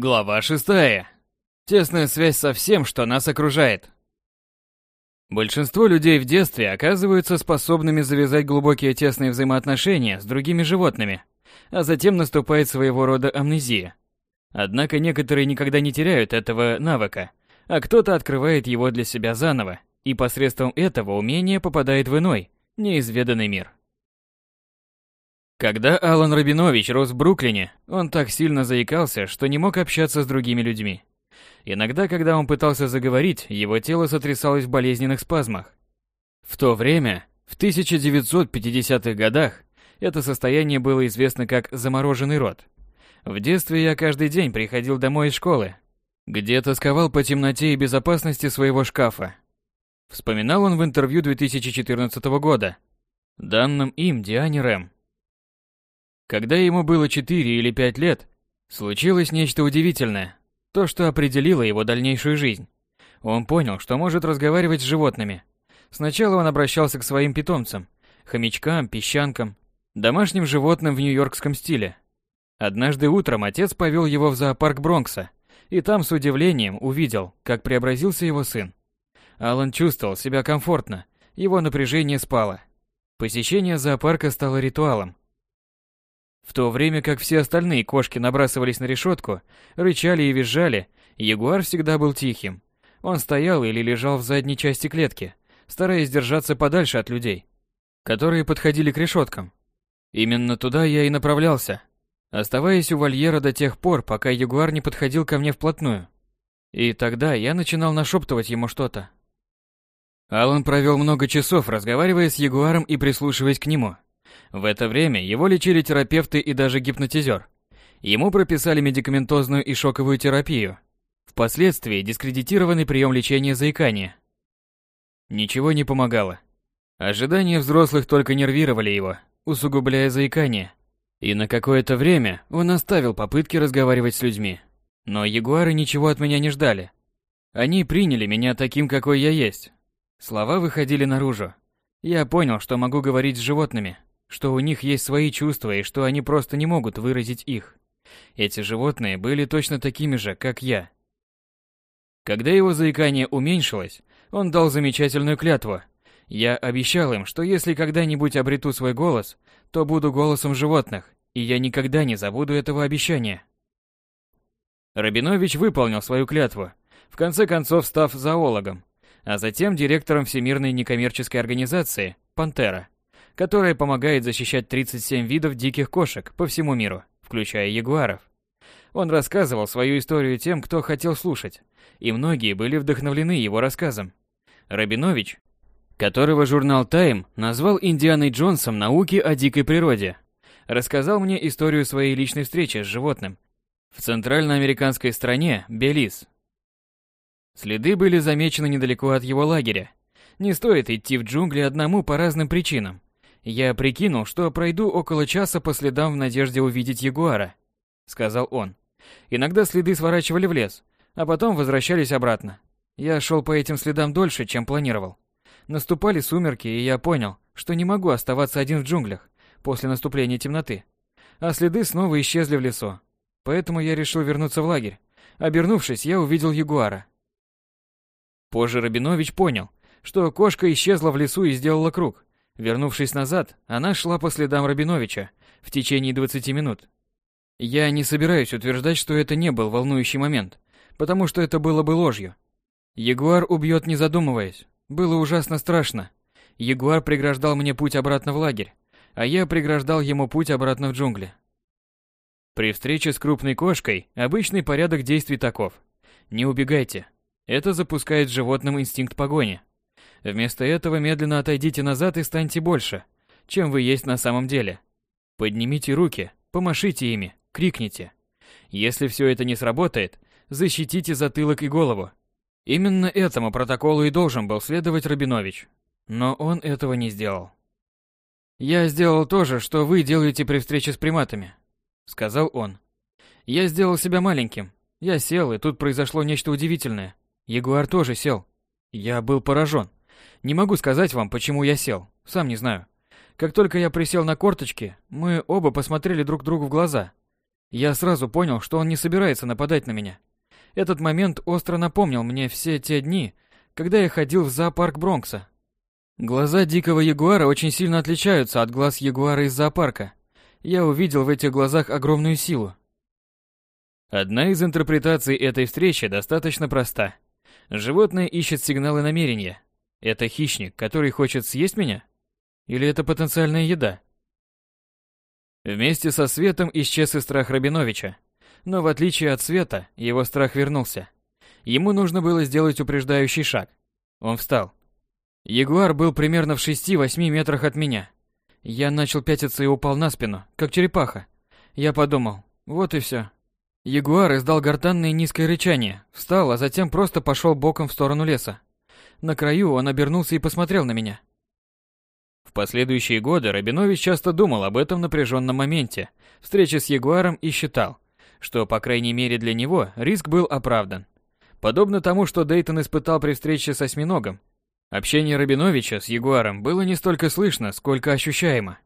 Глава шестая. Тесная связь со всем, что нас окружает. Большинство людей в детстве оказываются способными завязать глубокие тесные взаимоотношения с другими животными, а затем наступает своего рода амнезия. Однако некоторые никогда не теряют этого навыка, а кто-то открывает его для себя заново и посредством этого умения попадает в иной, неизведанный мир. Когда Алан Рабинович рос в Бруклине, он так сильно заикался, что не мог общаться с другими людьми. Иногда, когда он пытался заговорить, его тело сотрясалось в болезненных спазмах. В то время, в 1950-х годах, это состояние было известно как «замороженный рот». В детстве я каждый день приходил домой из школы, где тосковал по темноте и безопасности своего шкафа. Вспоминал он в интервью 2014 года, данным им Диане Рэм. Когда ему было 4 или 5 лет, случилось нечто удивительное, то, что определило его дальнейшую жизнь. Он понял, что может разговаривать с животными. Сначала он обращался к своим питомцам, хомячкам, песчанкам, домашним животным в нью-йоркском стиле. Однажды утром отец повел его в зоопарк Бронкса, и там с удивлением увидел, как преобразился его сын. Алан чувствовал себя комфортно, его напряжение спало. Посещение зоопарка стало ритуалом, в то время как все остальные кошки набрасывались на решетку, рычали и визжали, ягуар всегда был тихим. Он стоял или лежал в задней части клетки, стараясь держаться подальше от людей, которые подходили к решеткам. Именно туда я и направлялся, оставаясь у вольера до тех пор, пока ягуар не подходил ко мне вплотную. И тогда я начинал нашептывать ему что-то. Алан провел много часов, разговаривая с ягуаром и прислушиваясь к нему. В это время его лечили терапевты и даже гипнотизер. Ему прописали медикаментозную и шоковую терапию. Впоследствии дискредитированный прием лечения заикания. Ничего не помогало. Ожидания взрослых только нервировали его, усугубляя заикание. И на какое-то время он оставил попытки разговаривать с людьми. Но ягуары ничего от меня не ждали. Они приняли меня таким, какой я есть. Слова выходили наружу. Я понял, что могу говорить с животными что у них есть свои чувства и что они просто не могут выразить их. Эти животные были точно такими же, как я. Когда его заикание уменьшилось, он дал замечательную клятву. Я обещал им, что если когда-нибудь обрету свой голос, то буду голосом животных, и я никогда не забуду этого обещания. Рабинович выполнил свою клятву, в конце концов став зоологом, а затем директором Всемирной некоммерческой организации «Пантера», которая помогает защищать 37 видов диких кошек по всему миру, включая ягуаров. Он рассказывал свою историю тем, кто хотел слушать, и многие были вдохновлены его рассказом. Рабинович, которого журнал Time назвал Индианой Джонсом науки о дикой природе, рассказал мне историю своей личной встречи с животным в центральноамериканской стране Белиз. Следы были замечены недалеко от его лагеря. Не стоит идти в джунгли одному по разным причинам. «Я прикинул, что пройду около часа по следам в надежде увидеть ягуара», — сказал он. «Иногда следы сворачивали в лес, а потом возвращались обратно. Я шел по этим следам дольше, чем планировал. Наступали сумерки, и я понял, что не могу оставаться один в джунглях после наступления темноты. А следы снова исчезли в лесу. Поэтому я решил вернуться в лагерь. Обернувшись, я увидел ягуара. Позже Рабинович понял, что кошка исчезла в лесу и сделала круг. Вернувшись назад, она шла по следам Рабиновича в течение 20 минут. Я не собираюсь утверждать, что это не был волнующий момент, потому что это было бы ложью. Ягуар убьет не задумываясь. Было ужасно страшно. Ягуар преграждал мне путь обратно в лагерь, а я преграждал ему путь обратно в джунгли. При встрече с крупной кошкой обычный порядок действий таков. Не убегайте. Это запускает животным инстинкт погони. Вместо этого медленно отойдите назад и станьте больше, чем вы есть на самом деле. Поднимите руки, помашите ими, крикните. Если все это не сработает, защитите затылок и голову. Именно этому протоколу и должен был следовать Рабинович. Но он этого не сделал. «Я сделал то же, что вы делаете при встрече с приматами», — сказал он. «Я сделал себя маленьким. Я сел, и тут произошло нечто удивительное. Ягуар тоже сел. Я был поражен. Не могу сказать вам, почему я сел. Сам не знаю. Как только я присел на корточки, мы оба посмотрели друг другу в глаза. Я сразу понял, что он не собирается нападать на меня. Этот момент остро напомнил мне все те дни, когда я ходил в зоопарк Бронкса. Глаза дикого ягуара очень сильно отличаются от глаз ягуара из зоопарка. Я увидел в этих глазах огромную силу. Одна из интерпретаций этой встречи достаточно проста. Животное ищет сигналы намерения. Это хищник, который хочет съесть меня? Или это потенциальная еда? Вместе со Светом исчез и страх Рабиновича. Но в отличие от Света, его страх вернулся. Ему нужно было сделать упреждающий шаг. Он встал. Ягуар был примерно в 6-8 метрах от меня. Я начал пятиться и упал на спину, как черепаха. Я подумал, вот и все. Ягуар издал гортанное низкое рычание, встал, а затем просто пошел боком в сторону леса. На краю он обернулся и посмотрел на меня. В последующие годы Рабинович часто думал об этом напряженном моменте встречи с Ягуаром и считал, что, по крайней мере для него, риск был оправдан. Подобно тому, что Дейтон испытал при встрече с осьминогом, Общение Рабиновича с Ягуаром было не столько слышно, сколько ощущаемо.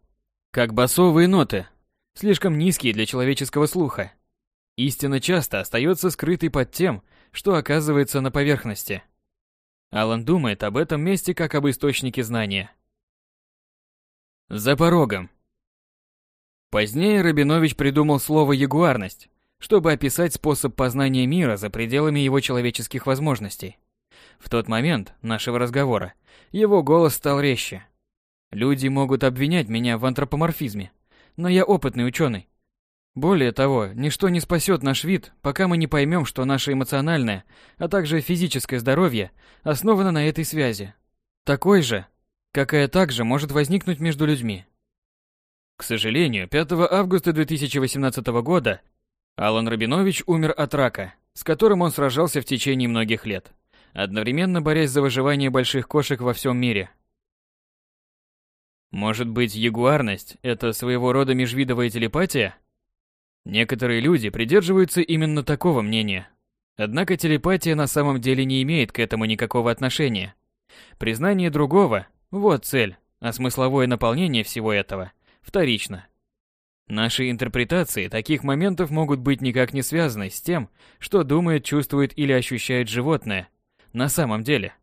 Как басовые ноты, слишком низкие для человеческого слуха. Истина часто остается скрытой под тем, что оказывается на поверхности. Алан думает об этом месте как об источнике знания. За порогом. Позднее Рабинович придумал слово «ягуарность», чтобы описать способ познания мира за пределами его человеческих возможностей. В тот момент нашего разговора его голос стал резче. Люди могут обвинять меня в антропоморфизме, но я опытный ученый. Более того, ничто не спасет наш вид, пока мы не поймем, что наше эмоциональное, а также физическое здоровье основано на этой связи. Такой же, какая также может возникнуть между людьми. К сожалению, 5 августа 2018 года Алан Рабинович умер от рака, с которым он сражался в течение многих лет одновременно борясь за выживание больших кошек во всем мире. Может быть, ягуарность – это своего рода межвидовая телепатия? Некоторые люди придерживаются именно такого мнения. Однако телепатия на самом деле не имеет к этому никакого отношения. Признание другого – вот цель, а смысловое наполнение всего этого – вторично. Наши интерпретации таких моментов могут быть никак не связаны с тем, что думает, чувствует или ощущает животное, на самом деле.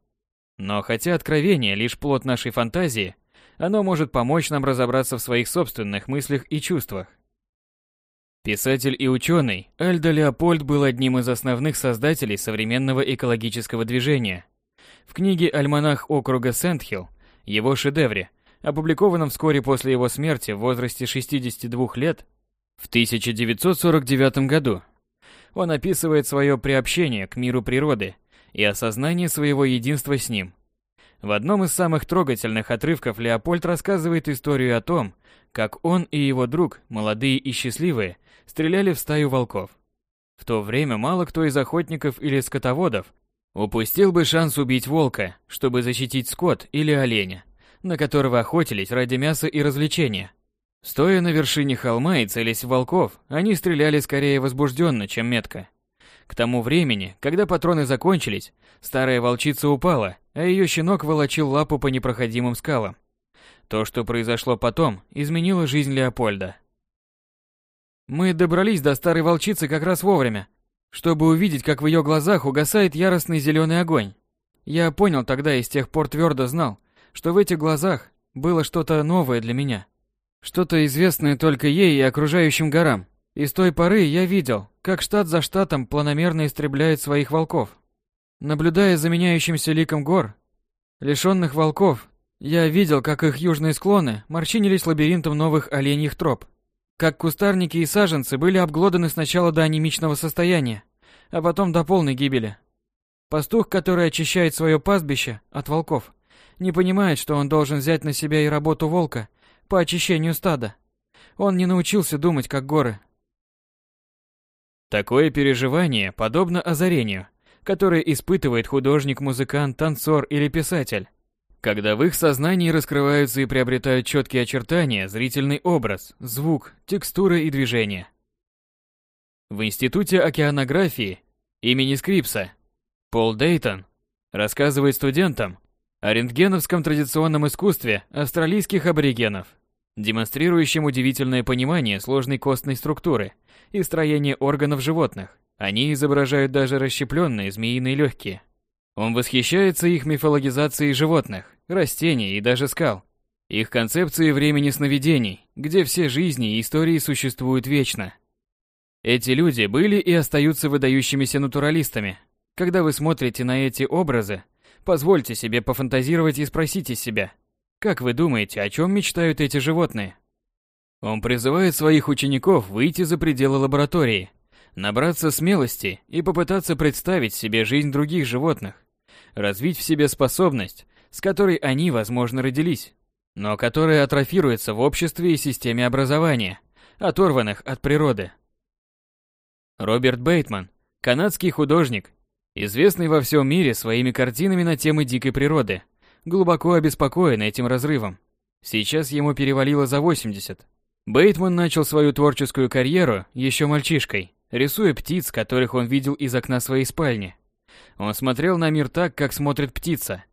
Но хотя откровение лишь плод нашей фантазии, оно может помочь нам разобраться в своих собственных мыслях и чувствах. Писатель и ученый Альдо Леопольд был одним из основных создателей современного экологического движения. В книге «Альманах округа Сент-Хилл», его шедевре, опубликованном вскоре после его смерти в возрасте 62 лет, в 1949 году, он описывает свое приобщение к миру природы и осознание своего единства с ним. В одном из самых трогательных отрывков Леопольд рассказывает историю о том, как он и его друг, молодые и счастливые, стреляли в стаю волков. В то время мало кто из охотников или скотоводов упустил бы шанс убить волка, чтобы защитить скот или оленя, на которого охотились ради мяса и развлечения. Стоя на вершине холма и целясь в волков, они стреляли скорее возбужденно, чем метко. К тому времени, когда патроны закончились, старая волчица упала, а ее щенок волочил лапу по непроходимым скалам. То, что произошло потом, изменило жизнь Леопольда. Мы добрались до старой волчицы как раз вовремя, чтобы увидеть, как в ее глазах угасает яростный зеленый огонь. Я понял тогда и с тех пор твердо знал, что в этих глазах было что-то новое для меня. Что-то известное только ей и окружающим горам. И с той поры я видел, как штат за штатом планомерно истребляет своих волков. Наблюдая за меняющимся ликом гор, лишенных волков, я видел, как их южные склоны морщинились лабиринтом новых оленьих троп, как кустарники и саженцы были обглоданы сначала до анемичного состояния, а потом до полной гибели. Пастух, который очищает свое пастбище от волков, не понимает, что он должен взять на себя и работу волка по очищению стада. Он не научился думать, как горы, Такое переживание подобно озарению, которое испытывает художник, музыкант, танцор или писатель. Когда в их сознании раскрываются и приобретают четкие очертания, зрительный образ, звук, текстура и движение. В Институте океанографии имени Скрипса Пол Дейтон рассказывает студентам о рентгеновском традиционном искусстве австралийских аборигенов. демонстрирующим удивительное понимание сложной костной структуры и строения органов животных. Они изображают даже расщепленные змеиные легкие. Он восхищается их мифологизацией животных, растений и даже скал. Их концепции времени сновидений, где все жизни и истории существуют вечно. Эти люди были и остаются выдающимися натуралистами. Когда вы смотрите на эти образы, позвольте себе пофантазировать и спросите себя, как вы думаете, о чем мечтают эти животные? Он призывает своих учеников выйти за пределы лаборатории, набраться смелости и попытаться представить себе жизнь других животных, развить в себе способность, с которой они, возможно, родились, но которая атрофируется в обществе и системе образования, оторванных от природы. Роберт Бейтман, канадский художник, известный во всем мире своими картинами на темы дикой природы, глубоко обеспокоен этим разрывом. Сейчас ему перевалило за 80. Бейтман начал свою творческую карьеру еще мальчишкой, рисуя птиц, которых он видел из окна своей спальни. Он смотрел на мир так, как смотрит птица,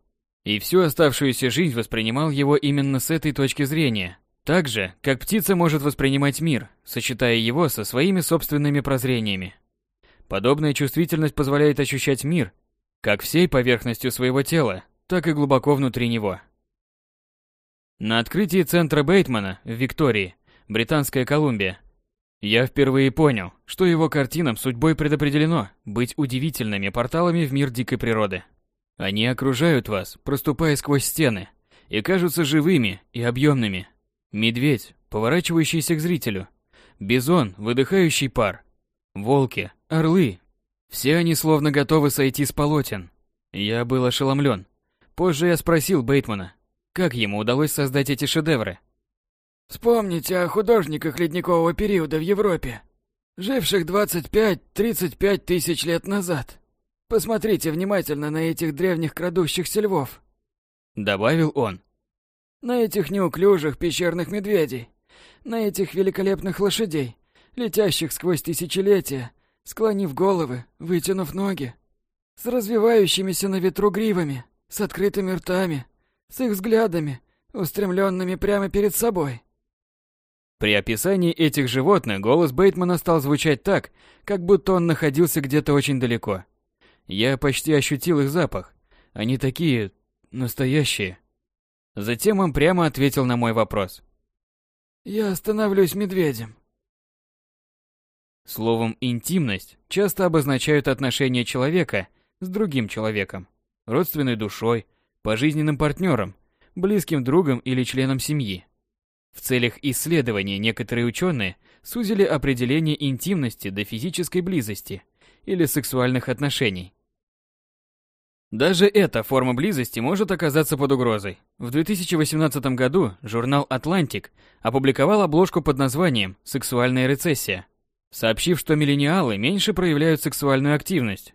и всю оставшуюся жизнь воспринимал его именно с этой точки зрения, так же, как птица может воспринимать мир, сочетая его со своими собственными прозрениями. Подобная чувствительность позволяет ощущать мир как всей поверхностью своего тела, так и глубоко внутри него. На открытии центра Бейтмана в Виктории, Британская Колумбия, я впервые понял, что его картинам судьбой предопределено быть удивительными порталами в мир дикой природы. Они окружают вас, проступая сквозь стены, и кажутся живыми и объемными, Медведь, поворачивающийся к зрителю. Бизон, выдыхающий пар. Волки, орлы. Все они словно готовы сойти с полотен. Я был ошеломлен. Позже я спросил Бейтмана, как ему удалось создать эти шедевры. Вспомните о художниках ледникового периода в Европе, живших 25-35 тысяч лет назад. Посмотрите внимательно на этих древних крадущихся львов. Добавил он. На этих неуклюжих пещерных медведей, на этих великолепных лошадей, летящих сквозь тысячелетия, склонив головы, вытянув ноги, с развивающимися на ветру гривами, с открытыми ртами, с их взглядами, устремленными прямо перед собой. При описании этих животных голос Бейтмана стал звучать так, как будто он находился где-то очень далеко. Я почти ощутил их запах. Они такие настоящие. Затем он прямо ответил на мой вопрос. «Я становлюсь медведем». Словом «интимность» часто обозначают отношения человека с другим человеком, родственной душой, пожизненным партнером, близким другом или членом семьи. В целях исследования некоторые ученые сузили определение интимности до физической близости или сексуальных отношений, даже эта форма близости может оказаться под угрозой. В 2018 году журнал «Атлантик» опубликовал обложку под названием «Сексуальная рецессия», сообщив, что миллениалы меньше проявляют сексуальную активность,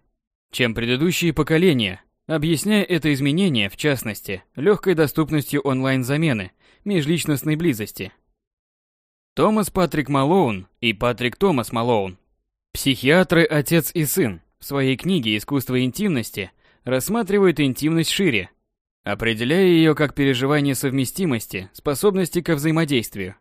чем предыдущие поколения, объясняя это изменение, в частности, легкой доступностью онлайн-замены межличностной близости. Томас Патрик Малоун и Патрик Томас Малоун, психиатры «Отец и сын», в своей книге «Искусство интимности» рассматривают интимность шире, определяя ее как переживание совместимости, способности ко взаимодействию.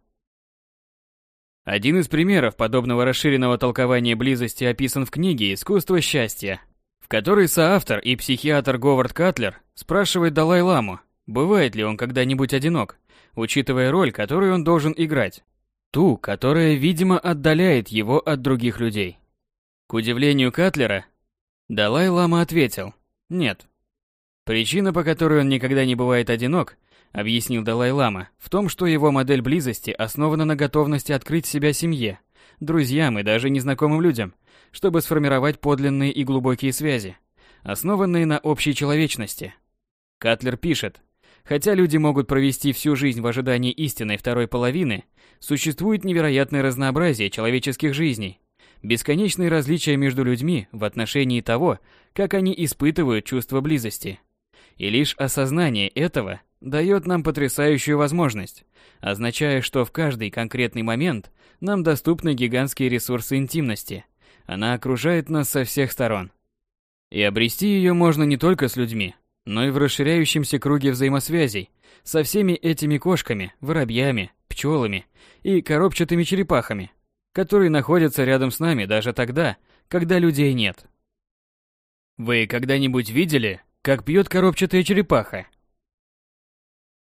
Один из примеров подобного расширенного толкования близости описан в книге «Искусство счастья», в которой соавтор и психиатр Говард Катлер спрашивает Далай-ламу, бывает ли он когда-нибудь одинок, учитывая роль, которую он должен играть, ту, которая, видимо, отдаляет его от других людей. К удивлению Катлера, Далай-лама ответил, нет. Причина, по которой он никогда не бывает одинок, объяснил Далай-лама, в том, что его модель близости основана на готовности открыть себя семье, друзьям и даже незнакомым людям, чтобы сформировать подлинные и глубокие связи, основанные на общей человечности. Катлер пишет, хотя люди могут провести всю жизнь в ожидании истинной второй половины, существует невероятное разнообразие человеческих жизней, бесконечные различия между людьми в отношении того, как они испытывают чувство близости. И лишь осознание этого дает нам потрясающую возможность, означая, что в каждый конкретный момент нам доступны гигантские ресурсы интимности. Она окружает нас со всех сторон. И обрести ее можно не только с людьми, но и в расширяющемся круге взаимосвязей со всеми этими кошками, воробьями, пчелами, и коробчатыми черепахами, которые находятся рядом с нами даже тогда, когда людей нет. Вы когда-нибудь видели, как пьет коробчатая черепаха?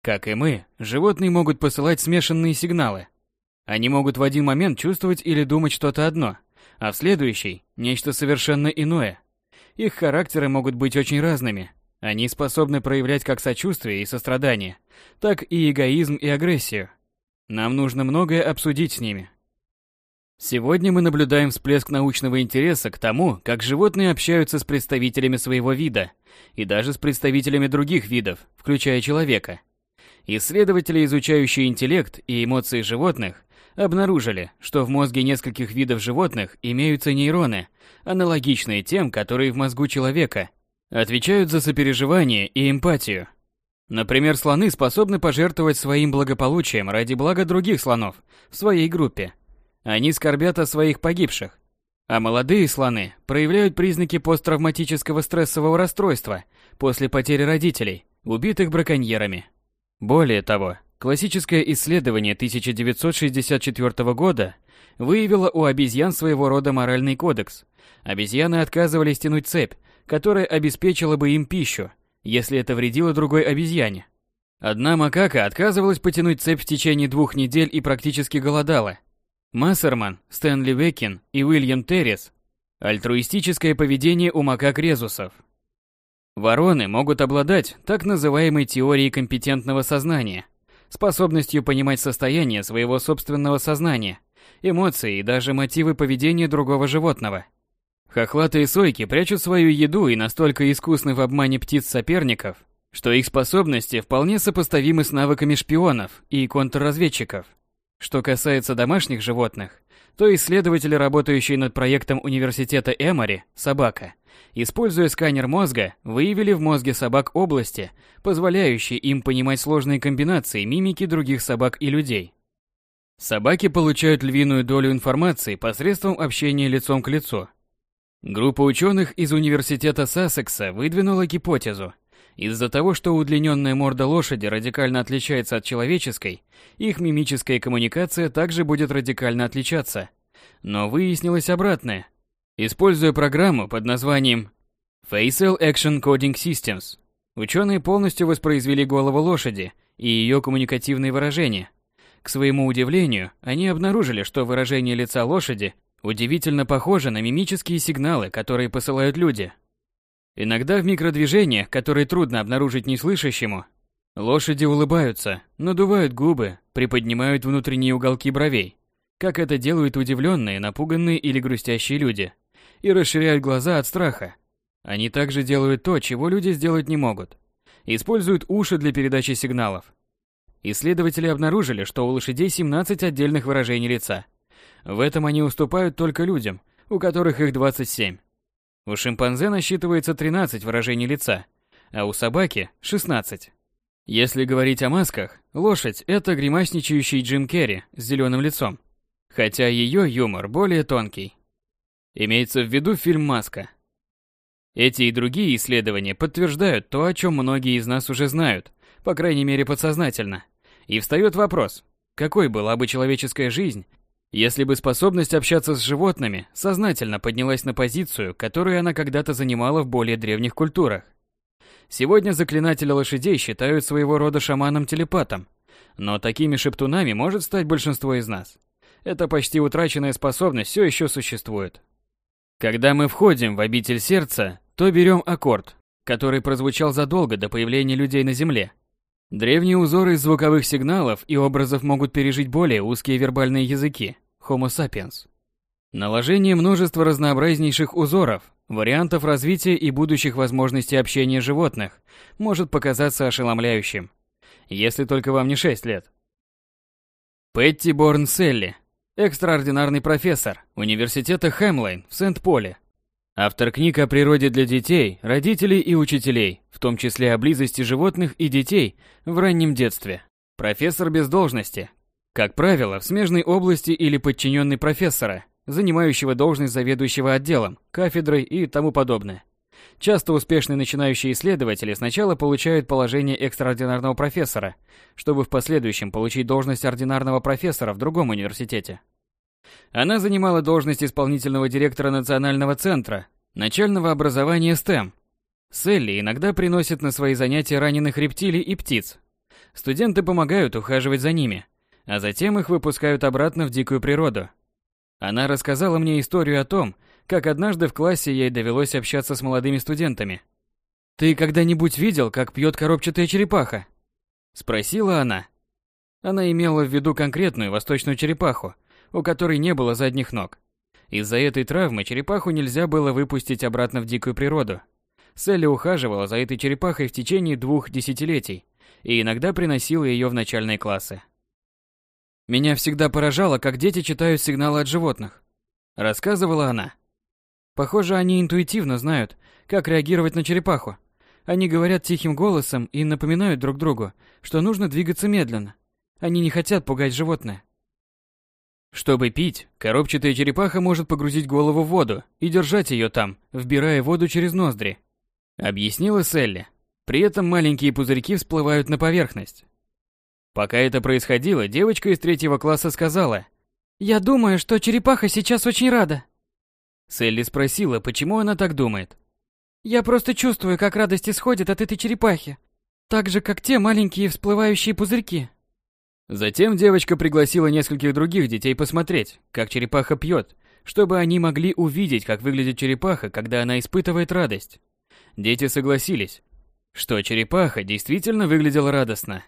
Как и мы, животные могут посылать смешанные сигналы. Они могут в один момент чувствовать или думать что-то одно, а в следующий – нечто совершенно иное. Их характеры могут быть очень разными. Они способны проявлять как сочувствие и сострадание, так и эгоизм и агрессию. Нам нужно многое обсудить с ними. Сегодня мы наблюдаем всплеск научного интереса к тому, как животные общаются с представителями своего вида и даже с представителями других видов, включая человека. Исследователи, изучающие интеллект и эмоции животных, обнаружили, что в мозге нескольких видов животных имеются нейроны, аналогичные тем, которые в мозгу человека, отвечают за сопереживание и эмпатию. Например, слоны способны пожертвовать своим благополучием ради блага других слонов в своей группе. Они скорбят о своих погибших. А молодые слоны проявляют признаки посттравматического стрессового расстройства после потери родителей, убитых браконьерами. Более того, классическое исследование 1964 года выявило у обезьян своего рода моральный кодекс. Обезьяны отказывались тянуть цепь, которая обеспечила бы им пищу, если это вредило другой обезьяне. Одна макака отказывалась потянуть цепь в течение двух недель и практически голодала. Массерман, Стэнли Векин и Уильям Террис. Альтруистическое поведение у макак-резусов. Вороны могут обладать так называемой теорией компетентного сознания, способностью понимать состояние своего собственного сознания, эмоции и даже мотивы поведения другого животного. Хохлатые сойки прячут свою еду и настолько искусны в обмане птиц-соперников, что их способности вполне сопоставимы с навыками шпионов и контрразведчиков. Что касается домашних животных, то исследователи, работающие над проектом университета Эмори «Собака», используя сканер мозга, выявили в мозге собак области, позволяющие им понимать сложные комбинации мимики других собак и людей. Собаки получают львиную долю информации посредством общения лицом к лицу. Группа ученых из университета Сассекса выдвинула гипотезу. Из-за того, что удлиненная морда лошади радикально отличается от человеческой, их мимическая коммуникация также будет радикально отличаться. Но выяснилось обратное. Используя программу под названием Facial Action Coding Systems, ученые полностью воспроизвели голову лошади и ее коммуникативные выражения. К своему удивлению, они обнаружили, что выражение лица лошади удивительно похоже на мимические сигналы, которые посылают люди. Иногда в микродвижениях, которые трудно обнаружить неслышащему, лошади улыбаются, надувают губы, приподнимают внутренние уголки бровей, как это делают удивленные, напуганные или грустящие люди и расширяют глаза от страха. Они также делают то, чего люди сделать не могут. Используют уши для передачи сигналов. Исследователи обнаружили, что у лошадей 17 отдельных выражений лица. В этом они уступают только людям, у которых их 27. У шимпанзе насчитывается 13 выражений лица, а у собаки 16. Если говорить о масках, лошадь – это гримасничающий Джим Керри с зеленым лицом, хотя ее юмор более тонкий. Имеется в виду фильм «Маска». Эти и другие исследования подтверждают то, о чем многие из нас уже знают, по крайней мере подсознательно. И встает вопрос, какой была бы человеческая жизнь, если бы способность общаться с животными сознательно поднялась на позицию, которую она когда-то занимала в более древних культурах. Сегодня заклинатели лошадей считают своего рода шаманом-телепатом, но такими шептунами может стать большинство из нас. Эта почти утраченная способность все еще существует. Когда мы входим в обитель сердца, то берем аккорд, который прозвучал задолго до появления людей на Земле. Древние узоры из звуковых сигналов и образов могут пережить более узкие вербальные языки – Homo sapiens. Наложение множества разнообразнейших узоров, вариантов развития и будущих возможностей общения животных может показаться ошеломляющим, если только вам не 6 лет. Петти Борн Селли экстраординарный профессор Университета Хэмлайн в Сент-Поле. Автор книг о природе для детей, родителей и учителей, в том числе о близости животных и детей в раннем детстве. Профессор без должности. Как правило, в смежной области или подчиненный профессора, занимающего должность заведующего отделом, кафедрой и тому подобное. Часто успешные начинающие исследователи сначала получают положение экстраординарного профессора, чтобы в последующем получить должность ординарного профессора в другом университете. Она занимала должность исполнительного директора Национального центра начального образования STEM. Селли иногда приносит на свои занятия раненых рептилий и птиц. Студенты помогают ухаживать за ними, а затем их выпускают обратно в дикую природу. Она рассказала мне историю о том, как однажды в классе ей довелось общаться с молодыми студентами. «Ты когда-нибудь видел, как пьет коробчатая черепаха?» Спросила она. Она имела в виду конкретную восточную черепаху, у которой не было задних ног. Из-за этой травмы черепаху нельзя было выпустить обратно в дикую природу. Селли ухаживала за этой черепахой в течение двух десятилетий и иногда приносила ее в начальные классы. Меня всегда поражало, как дети читают сигналы от животных. Рассказывала она. Похоже, они интуитивно знают, как реагировать на черепаху. Они говорят тихим голосом и напоминают друг другу, что нужно двигаться медленно. Они не хотят пугать животное. Чтобы пить, коробчатая черепаха может погрузить голову в воду и держать ее там, вбирая воду через ноздри. Объяснила Селли. При этом маленькие пузырьки всплывают на поверхность. Пока это происходило, девочка из третьего класса сказала. «Я думаю, что черепаха сейчас очень рада». Селли спросила, почему она так думает. «Я просто чувствую, как радость исходит от этой черепахи. Так же, как те маленькие всплывающие пузырьки». Затем девочка пригласила нескольких других детей посмотреть, как черепаха пьет, чтобы они могли увидеть, как выглядит черепаха, когда она испытывает радость. Дети согласились, что черепаха действительно выглядела радостно.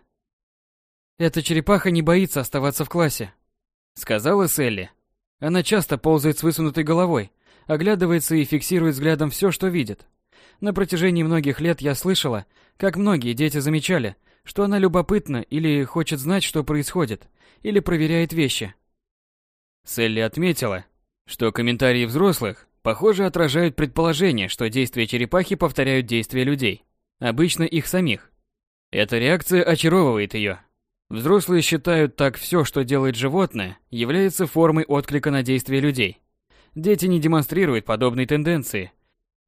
«Эта черепаха не боится оставаться в классе», — сказала Селли. Она часто ползает с высунутой головой, оглядывается и фиксирует взглядом все, что видит. На протяжении многих лет я слышала, как многие дети замечали, что она любопытна или хочет знать, что происходит, или проверяет вещи. Селли отметила, что комментарии взрослых, похоже, отражают предположение, что действия черепахи повторяют действия людей, обычно их самих. Эта реакция очаровывает ее, Взрослые считают так все, что делает животное, является формой отклика на действия людей. Дети не демонстрируют подобной тенденции,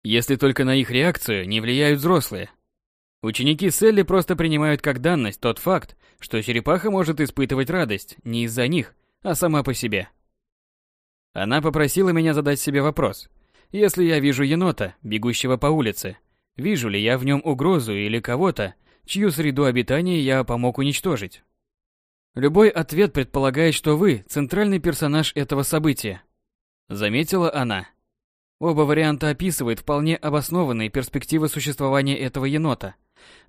если только на их реакцию не влияют взрослые. Ученики Селли просто принимают как данность тот факт, что черепаха может испытывать радость не из-за них, а сама по себе. Она попросила меня задать себе вопрос. Если я вижу енота, бегущего по улице, вижу ли я в нем угрозу или кого-то, чью среду обитания я помог уничтожить? Любой ответ предполагает, что вы – центральный персонаж этого события. Заметила она. Оба варианта описывают вполне обоснованные перспективы существования этого енота.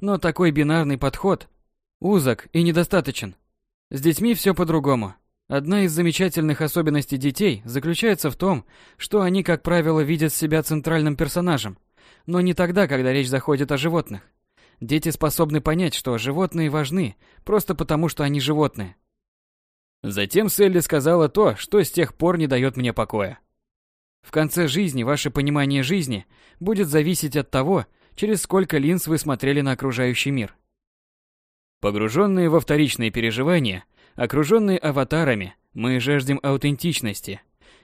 Но такой бинарный подход узок и недостаточен. С детьми все по-другому. Одна из замечательных особенностей детей заключается в том, что они, как правило, видят себя центральным персонажем, но не тогда, когда речь заходит о животных. Дети способны понять, что животные важны, просто потому что они животные. Затем Селли сказала то, что с тех пор не дает мне покоя. В конце жизни ваше понимание жизни будет зависеть от того, через сколько линз вы смотрели на окружающий мир. Погруженные во вторичные переживания, окруженные аватарами, мы жаждем аутентичности.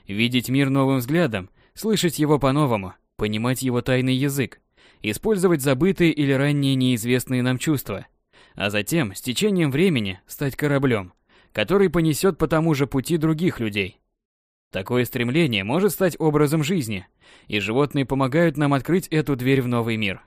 Видеть мир новым взглядом, слышать его по-новому, понимать его тайный язык использовать забытые или ранее неизвестные нам чувства, а затем, с течением времени, стать кораблем, который понесет по тому же пути других людей. Такое стремление может стать образом жизни, и животные помогают нам открыть эту дверь в новый мир.